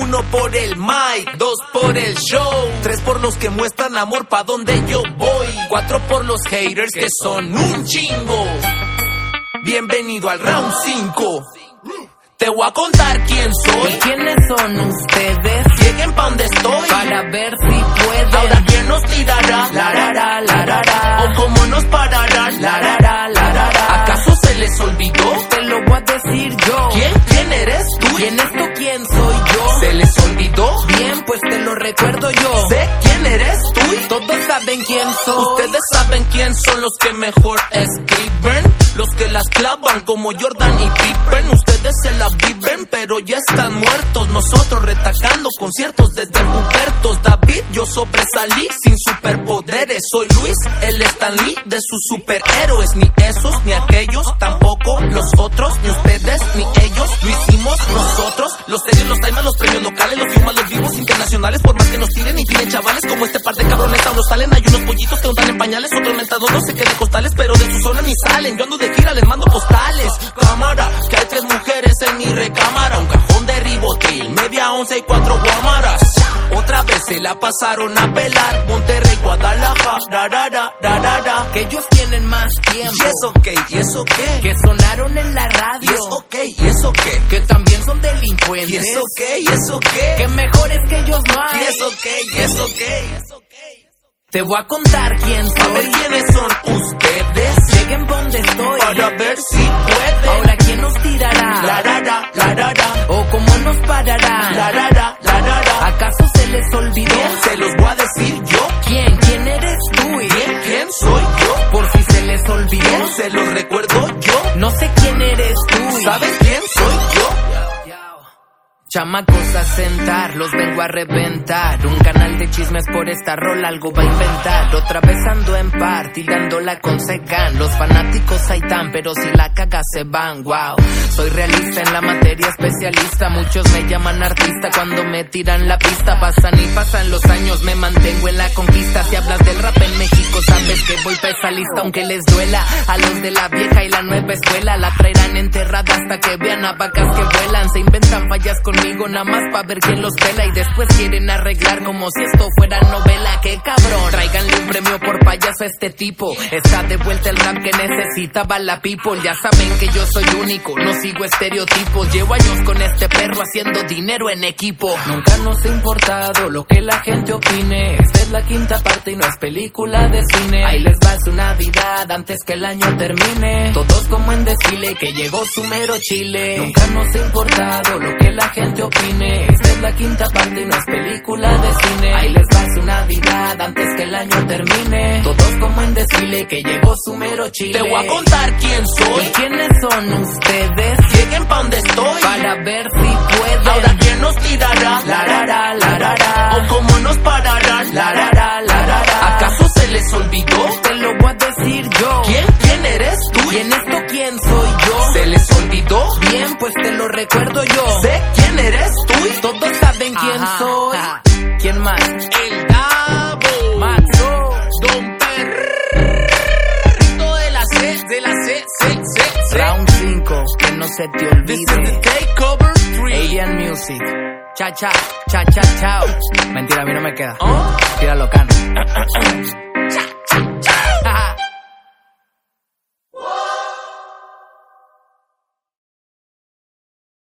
Uno por el mic, dos por el show, tres por los que muestran amor pa' donde yo voy, cuatro por los haters que son un chingo. Bienvenido al round 5. Te voy a contar quién soy. ¿Quiénes son ustedes? Lleguen pa' donde estoy. Para ver si pueden. Ahora quién nos tirará. La ra ra, la pues te lo recuerdo yo. Sé quién eres tú. Todos saben quién soy. Ustedes saben quién son los que mejor escriben. Los que las clavan como Jordan y Pippen. Ustedes se la viven, pero ya están muertos. Nosotros retacando conciertos desde Rupertos. David, yo sobresalí sin superpoderes. Soy Luis, el Stan Lee de sus superhéroes. Ni esos, ni aquellos, tampoco los otros, ni ustedes, ni ellos. Lo hicimos nosotros. Los serios, los timers, los premios locales, los los vivos internacionales. Por más que nos tiren y tiren chavales como este par de cabrones. Aún no salen, hay unos pollitos que untan en pañales. Otros mentados no sé qué de costales, pero de su zona ni salen. Yo ando de gira, les mando postales. Cámara, que hay tres mujeres en mi recámara. Un cajón de ribotril, media once y cuatro guamaras. Otra vez se la pasaron a pelar. Monterrey, Guadalajara, ra, ra, ra, ra, ra, ra. Que ellos tienen más tiempo. ¿Y eso qué? ¿Y eso qué? Que sonaron en la ¿Y radio. eso qué? ¿Y eso qué? Que también son delincuentes. ¿Y eso qué? ¿Y eso qué? Que mejores que ellos no hay. ¿Y eso qué? ¿Y eso qué? Te voy a contar quién A ver soy. quiénes son ustedes. Lleguen donde estoy. Para ver si pueden. Ahora quién nos tirará. La ra, ra, la ra, ra. O cómo nos parará. La ra, ra, la ra, ra. ¿Acaso se les olvidó? Se los voy a decir yo. ¿Quién? ¿Quién eres tú? Bien, ¿quién soy yo? Por si se les olvidó. Se los recuerdo Chamacos a sentar, los vengo a reventar. Un canal de chismes por esta rola, algo va a inventar. Otra vez ando en par, tirándola con secan. Los fanáticos hay tan, pero si la caga se van, wow. Soy realista en la materia, especialista. Muchos me llaman artista cuando me tiran la pista. Pasan y pasan los años, me mantengo en la conquista. Si hablas del rap en México, sabes que voy pa' esa lista, aunque les duela. A los de la vieja y la nueva escuela, la traerán enterrada hasta que vean a vacas que vuelan. Se inventan fallas conmigo, nada más pa' ver quién los pela. Y después quieren arreglar como si esto fuera novela. ¡Qué cabrón! Tráiganle un premio por payaso a este tipo. Está de vuelta el rap que necesitaba la people. Ya saben que yo soy único, no sigo estereotipos. Llevo años con este perro haciendo dinero en equipo. Nunca nos ha importado lo que la gente opine. Esta es la quinta parte y no es película de cine. Ahí les va su Navidad antes que el año termine. Todos como en desfile que llegó su mero chile. Nunca nos ha importado lo que la gente la quinta parte y no es película de cine. Ahí les va su Navidad antes que el año termine. Todos como en desfile que llegó su mero chile. Te voy a contar quién soy. ¿Y quiénes son ustedes? Lleguen pa' donde estoy. Para ver si pueden. Se te olvide. takeover 3. Alien Music. Cha cha, cha cha chao. Mentira, a mí no me queda. ¿Oh? Tíralo, can.